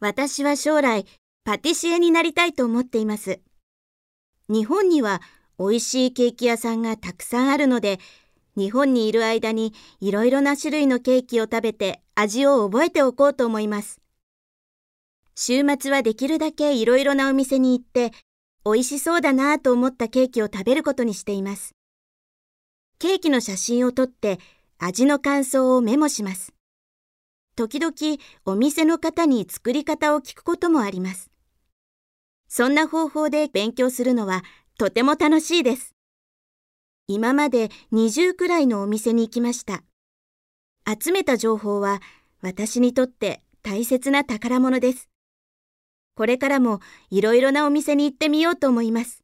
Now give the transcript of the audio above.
私は将来パティシエになりたいと思っています。日本には美味しいケーキ屋さんがたくさんあるので、日本にいる間にいろいろな種類のケーキを食べて味を覚えておこうと思います。週末はできるだけいろいろなお店に行って、美味しそうだなぁと思ったケーキを食べることにしています。ケーキの写真を撮って味の感想をメモします。時々お店の方に作り方を聞くこともあります。そんな方法で勉強するのはとても楽しいです。今まで20くらいのお店に行きました。集めた情報は私にとって大切な宝物です。これからもいろいろなお店に行ってみようと思います。